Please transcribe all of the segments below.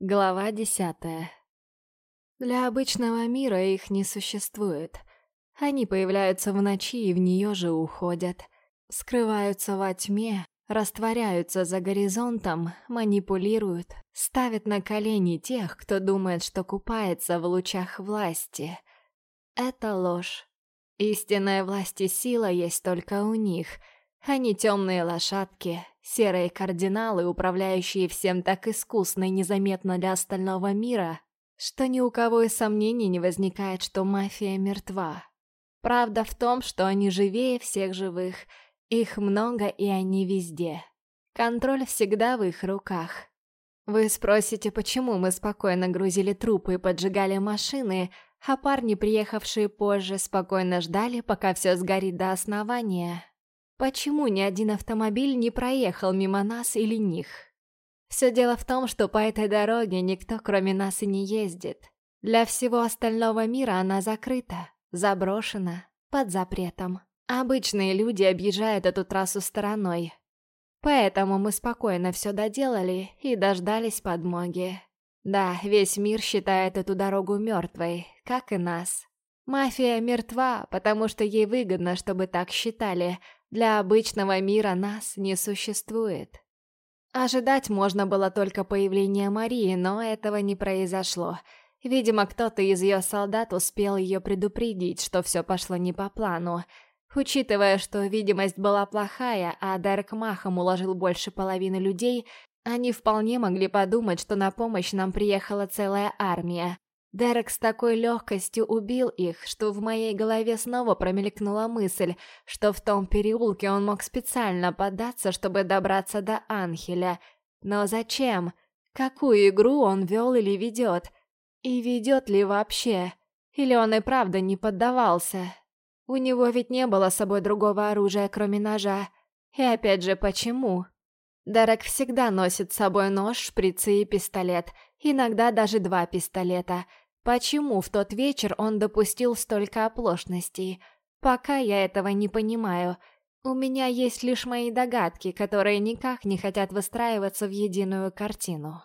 Глава десятая. Для обычного мира их не существует. Они появляются в ночи и в нее же уходят. Скрываются во тьме, растворяются за горизонтом, манипулируют, ставят на колени тех, кто думает, что купается в лучах власти. Это ложь. Истинная власть и сила есть только у них. Они темные лошадки, Серые кардиналы, управляющие всем так искусно и незаметно для остального мира, что ни у кого и сомнений не возникает, что мафия мертва. Правда в том, что они живее всех живых, их много и они везде. Контроль всегда в их руках. Вы спросите, почему мы спокойно грузили трупы и поджигали машины, а парни, приехавшие позже, спокойно ждали, пока все сгорит до основания. Почему ни один автомобиль не проехал мимо нас или них? Все дело в том, что по этой дороге никто кроме нас и не ездит. Для всего остального мира она закрыта, заброшена, под запретом. Обычные люди объезжают эту трассу стороной. Поэтому мы спокойно все доделали и дождались подмоги. Да, весь мир считает эту дорогу мертвой, как и нас. Мафия мертва, потому что ей выгодно, чтобы так считали – для обычного мира нас не существует. Ожидать можно было только появления Марии, но этого не произошло. Видимо, кто-то из ее солдат успел ее предупредить, что все пошло не по плану. Учитывая, что видимость была плохая, а Дерек махом уложил больше половины людей, они вполне могли подумать, что на помощь нам приехала целая армия. Дерек с такой легкостью убил их, что в моей голове снова промелькнула мысль, что в том переулке он мог специально податься, чтобы добраться до Анхеля. Но зачем? Какую игру он вел или ведет? И ведет ли вообще? Или он и правда не поддавался? У него ведь не было с собой другого оружия, кроме ножа. И опять же, почему? Дерек всегда носит с собой нож, шприцы и пистолет, иногда даже два пистолета — Почему в тот вечер он допустил столько оплошностей? Пока я этого не понимаю. У меня есть лишь мои догадки, которые никак не хотят выстраиваться в единую картину.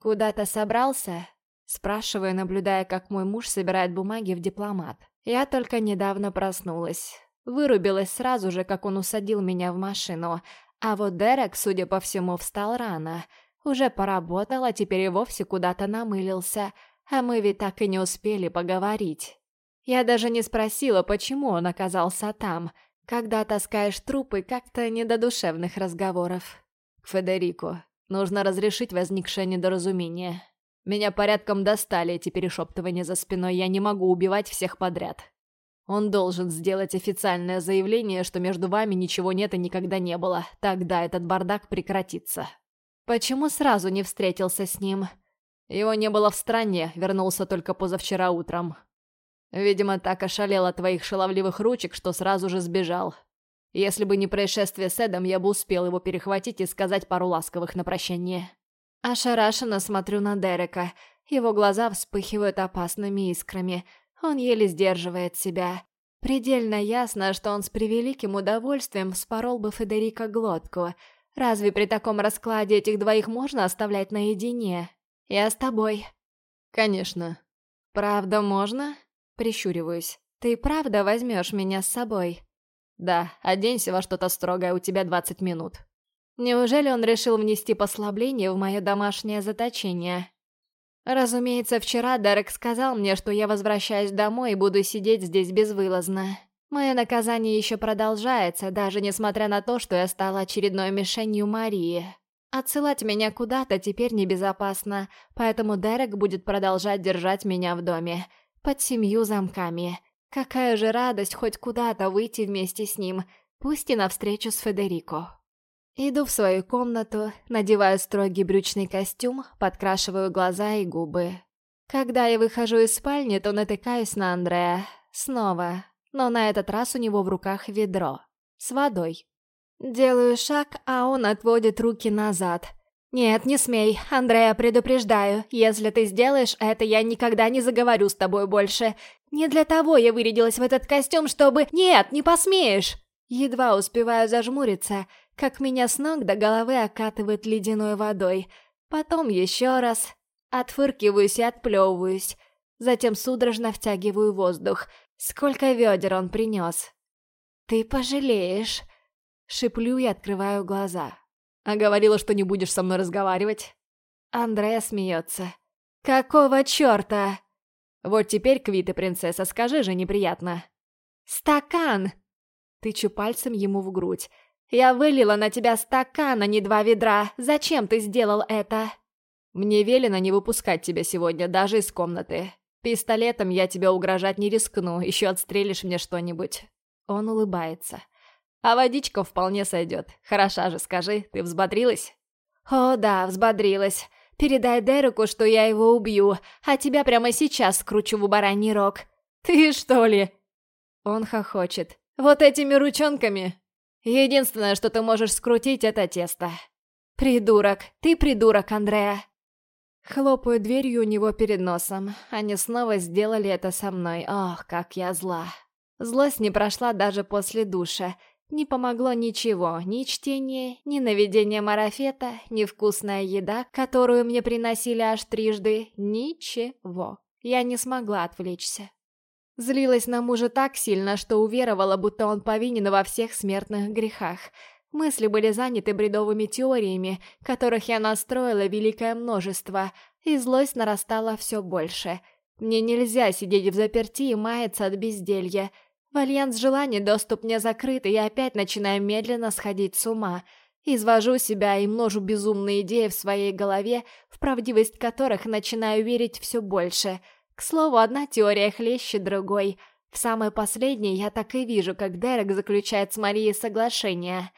«Куда-то собрался?» Спрашиваю, наблюдая, как мой муж собирает бумаги в дипломат. Я только недавно проснулась. Вырубилась сразу же, как он усадил меня в машину. А вот Дерек, судя по всему, встал рано. Уже поработал, а теперь и вовсе куда-то намылился – а мы ведь так и не успели поговорить. Я даже не спросила, почему он оказался там. Когда таскаешь трупы, как-то не до душевных разговоров. Федерико, нужно разрешить возникшее недоразумение. Меня порядком достали эти перешептывания за спиной, я не могу убивать всех подряд. Он должен сделать официальное заявление, что между вами ничего нет и никогда не было. Тогда этот бардак прекратится. Почему сразу не встретился с ним? Его не было в стране, вернулся только позавчера утром. Видимо, так ошалел от твоих шаловливых ручек, что сразу же сбежал. Если бы не происшествие с Эдом, я бы успел его перехватить и сказать пару ласковых на прощание. Ошарашенно смотрю на Дерека. Его глаза вспыхивают опасными искрами. Он еле сдерживает себя. Предельно ясно, что он с превеликим удовольствием вспорол бы Федерика глотку. Разве при таком раскладе этих двоих можно оставлять наедине? «Я с тобой». «Конечно». «Правда можно?» Прищуриваюсь. «Ты правда возьмешь меня с собой?» «Да, оденься во что-то строгое, у тебя 20 минут». Неужели он решил внести послабление в мое домашнее заточение? Разумеется, вчера Дерек сказал мне, что я возвращаюсь домой и буду сидеть здесь безвылазно. Мое наказание еще продолжается, даже несмотря на то, что я стала очередной мишенью Марии. Отсылать меня куда-то теперь небезопасно, поэтому Дерек будет продолжать держать меня в доме. Под семью замками. Какая же радость хоть куда-то выйти вместе с ним, пусть и навстречу с Федерико. Иду в свою комнату, надеваю строгий брючный костюм, подкрашиваю глаза и губы. Когда я выхожу из спальни, то натыкаюсь на Андрея. Снова. Но на этот раз у него в руках ведро. С водой. Делаю шаг, а он отводит руки назад. «Нет, не смей, Андрея, предупреждаю. Если ты сделаешь это, я никогда не заговорю с тобой больше. Не для того я вырядилась в этот костюм, чтобы... Нет, не посмеешь!» Едва успеваю зажмуриться, как меня с ног до головы окатывает ледяной водой. Потом еще раз. Отфыркиваюсь и отплевываюсь. Затем судорожно втягиваю воздух. Сколько ведер он принес. «Ты пожалеешь!» Шиплю и открываю глаза. «А говорила, что не будешь со мной разговаривать?» Андрея смеется. «Какого черта?» «Вот теперь, Квиты, принцесса, скажи же неприятно». «Стакан!» Тычу пальцем ему в грудь. «Я вылила на тебя стакан, а не два ведра. Зачем ты сделал это?» «Мне велено не выпускать тебя сегодня, даже из комнаты. Пистолетом я тебя угрожать не рискну, еще отстрелишь мне что-нибудь». Он улыбается. «А водичка вполне сойдет. Хороша же, скажи, ты взбодрилась?» «О, да, взбодрилась. Передай Дереку, что я его убью, а тебя прямо сейчас скручу в бараний рог. Ты что ли?» Он хохочет. «Вот этими ручонками? Единственное, что ты можешь скрутить, это тесто». «Придурок! Ты придурок, Андреа!» Хлопаю дверью у него перед носом. Они снова сделали это со мной. Ох, как я зла. Злость не прошла даже после душа. Не помогло ничего, ни чтение, ни наведение марафета, ни вкусная еда, которую мне приносили аж трижды. Ничего. Я не смогла отвлечься. Злилась на мужа так сильно, что уверовала, будто он повинен во всех смертных грехах. Мысли были заняты бредовыми теориями, которых я настроила великое множество, и злость нарастала все больше. Мне нельзя сидеть в заперти и маяться от безделья. В альянс желаний доступ мне закрыт, и я опять начинаю медленно сходить с ума. Извожу себя и множу безумные идеи в своей голове, в правдивость которых начинаю верить все больше — к слову, одна теория хлеще другой. В самой последней я так и вижу, как Дерек заключает с Марией соглашение.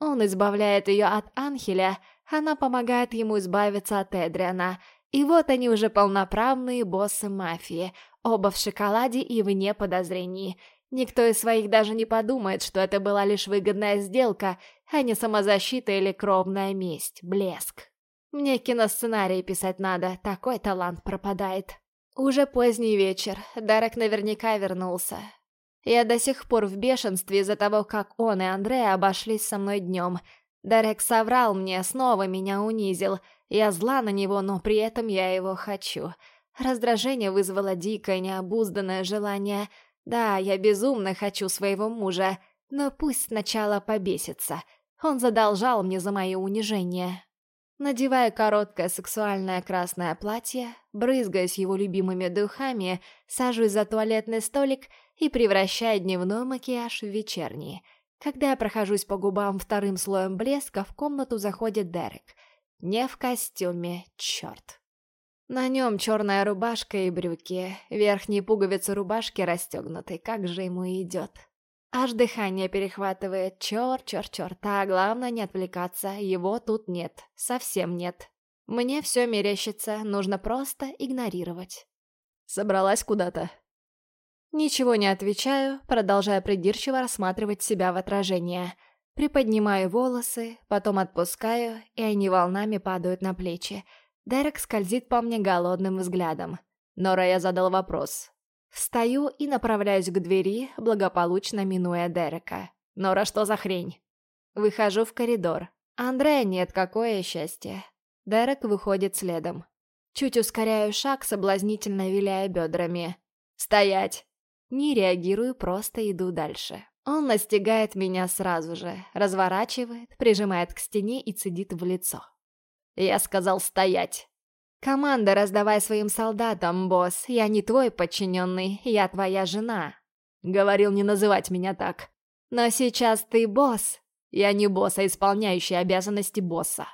Он избавляет ее от Анхеля, она помогает ему избавиться от Эдриана. И вот они уже полноправные боссы мафии, оба в шоколаде и вне подозрений. Никто из своих даже не подумает, что это была лишь выгодная сделка, а не самозащита или кровная месть, блеск. Мне киносценарий писать надо, такой талант пропадает. Уже поздний вечер, Дарек наверняка вернулся. Я до сих пор в бешенстве из-за того, как он и Андрея обошлись со мной днем. Дарек соврал мне, снова меня унизил. Я зла на него, но при этом я его хочу. Раздражение вызвало дикое, необузданное желание. Да, я безумно хочу своего мужа, но пусть сначала побесится. Он задолжал мне за мои унижения. Надевая короткое сексуальное красное платье, брызгаясь его любимыми духами, сажусь за туалетный столик и превращаю дневной макияж в вечерний. Когда я прохожусь по губам вторым слоем блеска, в комнату заходит Дерек. Не в костюме, черт. На нем черная рубашка и брюки, верхние пуговицы рубашки расстегнуты, как же ему идет. Аж дыхание перехватывает. Черт, черт, черт. А главное не отвлекаться. Его тут нет. Совсем нет. Мне все мерещится. Нужно просто игнорировать. Собралась куда-то. Ничего не отвечаю, продолжая придирчиво рассматривать себя в отражение. Приподнимаю волосы, потом отпускаю, и они волнами падают на плечи. Дерек скользит по мне голодным взглядом. Нора я задал вопрос. Встаю и направляюсь к двери, благополучно минуя Дерека. Нора, что за хрень? Выхожу в коридор. Андрея нет, какое счастье. Дерек выходит следом. Чуть ускоряю шаг, соблазнительно виляя бедрами. «Стоять!» Не реагирую, просто иду дальше. Он настигает меня сразу же, разворачивает, прижимает к стене и цедит в лицо. Я сказал «стоять!» «Команда раздавай своим солдатам, босс. Я не твой подчиненный, я твоя жена». Говорил не называть меня так. «Но сейчас ты босс». Я не босс, а исполняющий обязанности босса.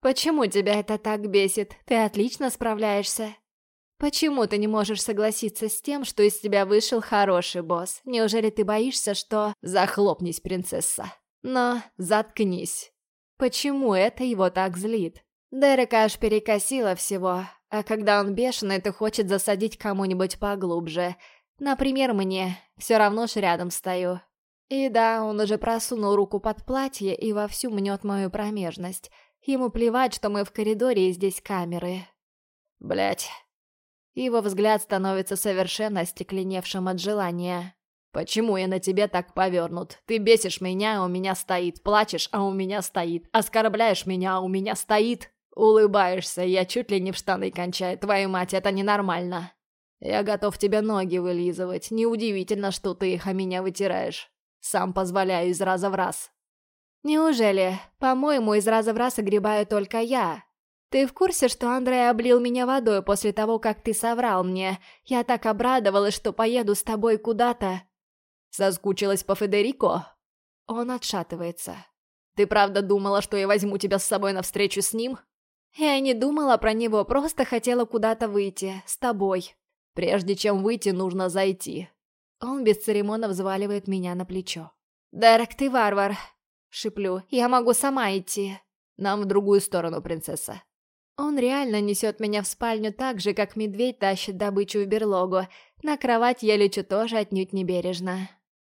«Почему тебя это так бесит? Ты отлично справляешься». «Почему ты не можешь согласиться с тем, что из тебя вышел хороший босс? Неужели ты боишься, что...» «Захлопнись, принцесса!» «Но заткнись!» «Почему это его так злит?» Дерека аж перекосило всего, а когда он бешеный, то хочет засадить кому-нибудь поглубже. Например, мне. Все равно ж рядом стою. И да, он уже просунул руку под платье и вовсю мнет мою промежность. Ему плевать, что мы в коридоре и здесь камеры. Блять. Его взгляд становится совершенно остекленевшим от желания. «Почему я на тебе так повернут? Ты бесишь меня, а у меня стоит. Плачешь, а у меня стоит. Оскорбляешь меня, а у меня стоит. Улыбаешься, я чуть ли не в штаны кончаю. Твою мать, это ненормально. Я готов тебе ноги вылизывать. Неудивительно, что ты их о меня вытираешь. Сам позволяю из раза в раз. Неужели? По-моему, из раза в раз огребаю только я. Ты в курсе, что Андрей облил меня водой после того, как ты соврал мне? Я так обрадовалась, что поеду с тобой куда-то. Соскучилась по Федерико? Он отшатывается. Ты правда думала, что я возьму тебя с собой на встречу с ним? Я не думала про него, просто хотела куда-то выйти. С тобой. Прежде чем выйти, нужно зайти. Он без церемонов взваливает меня на плечо. «Дерек, ты варвар!» Шиплю. «Я могу сама идти!» «Нам в другую сторону, принцесса!» Он реально несет меня в спальню так же, как медведь тащит добычу в берлогу. На кровать я лечу тоже отнюдь не бережно.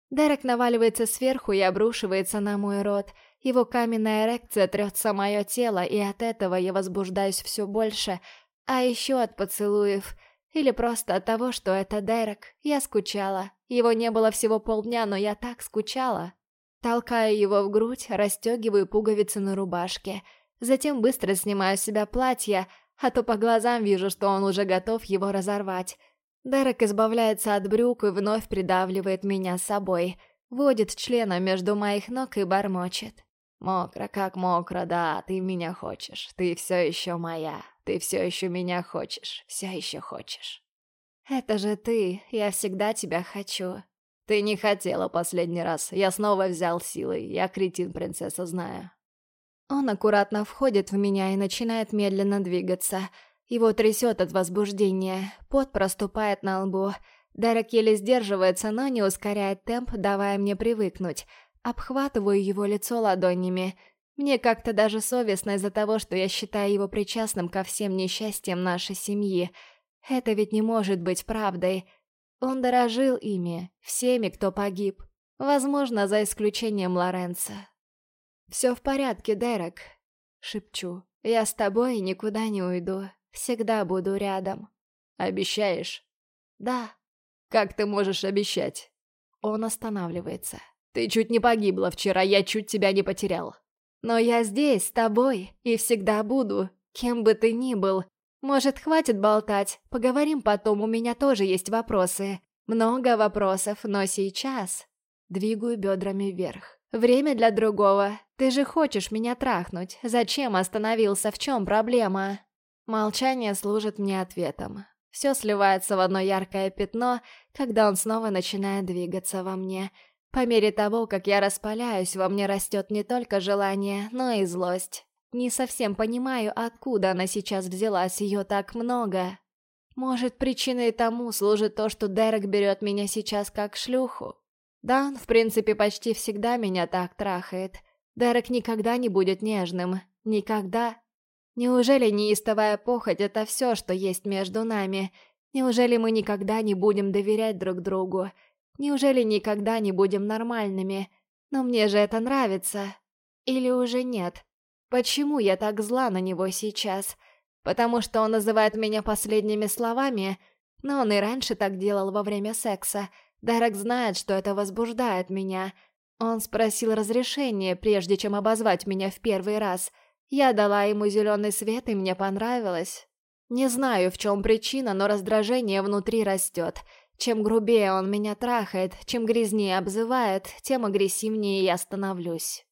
Дерек наваливается сверху и обрушивается на мой рот. Его каменная эрекция трется мое тело, и от этого я возбуждаюсь все больше. А еще от поцелуев. Или просто от того, что это Дерек. Я скучала. Его не было всего полдня, но я так скучала. Толкаю его в грудь, расстегиваю пуговицы на рубашке. Затем быстро снимаю с себя платье, а то по глазам вижу, что он уже готов его разорвать. Дерек избавляется от брюк и вновь придавливает меня с собой. Водит членом между моих ног и бормочет. «Мокро, как мокро, да, ты меня хочешь. Ты все еще моя. Ты все еще меня хочешь. Все еще хочешь». «Это же ты. Я всегда тебя хочу». «Ты не хотела последний раз. Я снова взял силой. Я кретин, принцесса, знаю». Он аккуратно входит в меня и начинает медленно двигаться. Его трясет от возбуждения. Пот проступает на лбу. Дерек еле сдерживается, но не ускоряет темп, давая мне привыкнуть — Обхватываю его лицо ладонями. Мне как-то даже совестно из-за того, что я считаю его причастным ко всем несчастьям нашей семьи. Это ведь не может быть правдой. Он дорожил ими, всеми, кто погиб. Возможно, за исключением Лоренца. «Все в порядке, Дерек», — шепчу. «Я с тобой никуда не уйду. Всегда буду рядом». «Обещаешь?» «Да». «Как ты можешь обещать?» Он останавливается. Ты чуть не погибла вчера, я чуть тебя не потерял. Но я здесь, с тобой, и всегда буду, кем бы ты ни был. Может, хватит болтать, поговорим потом, у меня тоже есть вопросы. Много вопросов, но сейчас... Двигаю бедрами вверх. Время для другого. Ты же хочешь меня трахнуть. Зачем остановился, в чем проблема? Молчание служит мне ответом. Все сливается в одно яркое пятно, когда он снова начинает двигаться во мне — по мере того, как я распаляюсь, во мне растет не только желание, но и злость. Не совсем понимаю, откуда она сейчас взялась, ее так много. Может, причиной тому служит то, что Дерек берет меня сейчас как шлюху? Да, он, в принципе, почти всегда меня так трахает. Дерек никогда не будет нежным. Никогда. Неужели неистовая похоть — это все, что есть между нами? Неужели мы никогда не будем доверять друг другу? Неужели никогда не будем нормальными? Но мне же это нравится. Или уже нет? Почему я так зла на него сейчас? Потому что он называет меня последними словами? Но он и раньше так делал во время секса. Дерек знает, что это возбуждает меня. Он спросил разрешения, прежде чем обозвать меня в первый раз. Я дала ему зеленый свет, и мне понравилось. Не знаю, в чем причина, но раздражение внутри растет. Чем грубее он меня трахает, чем грязнее обзывает, тем агрессивнее я становлюсь.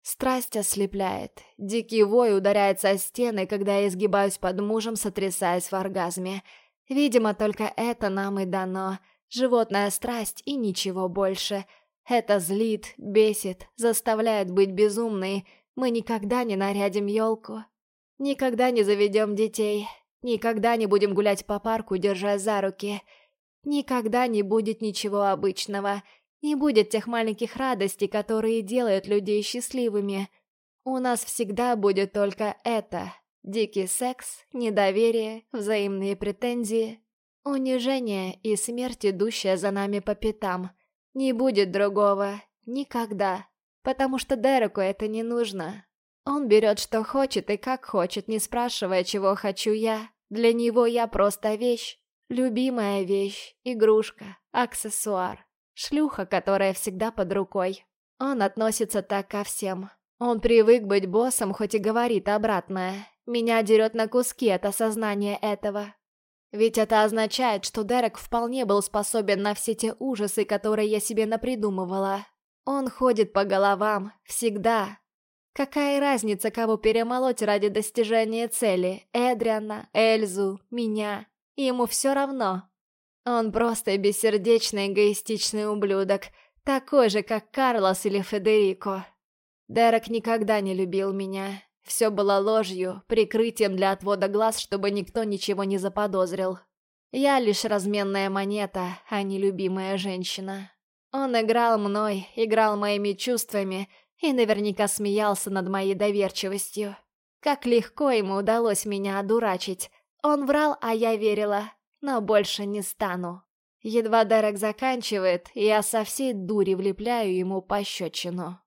Страсть ослепляет. Дикий вой ударяется о стены, когда я изгибаюсь под мужем, сотрясаясь в оргазме. Видимо, только это нам и дано. Животная страсть и ничего больше. Это злит, бесит, заставляет быть безумной. Мы никогда не нарядим елку. Никогда не заведем детей. Никогда не будем гулять по парку, держа за руки. Никогда не будет ничего обычного, не будет тех маленьких радостей, которые делают людей счастливыми. У нас всегда будет только это. Дикий секс, недоверие, взаимные претензии, унижение и смерть, идущая за нами по пятам. Не будет другого. Никогда. Потому что Дереку это не нужно. Он берет, что хочет и как хочет, не спрашивая, чего хочу я. Для него я просто вещь. Любимая вещь, игрушка, аксессуар, шлюха, которая всегда под рукой. Он относится так ко всем. Он привык быть боссом, хоть и говорит обратное. Меня дерет на куски от осознания этого. Ведь это означает, что Дерек вполне был способен на все те ужасы, которые я себе напридумывала. Он ходит по головам, всегда. Какая разница, кого перемолоть ради достижения цели? Эдриана, Эльзу, меня. Ему все равно. Он просто бессердечный эгоистичный ублюдок, такой же, как Карлос или Федерико. Дерек никогда не любил меня. Все было ложью, прикрытием для отвода глаз, чтобы никто ничего не заподозрил. Я лишь разменная монета, а не любимая женщина. Он играл мной, играл моими чувствами и наверняка смеялся над моей доверчивостью. Как легко ему удалось меня одурачить. Он врал, а я верила, но больше не стану. Едва Дерек заканчивает, я со всей дури влепляю ему пощечину.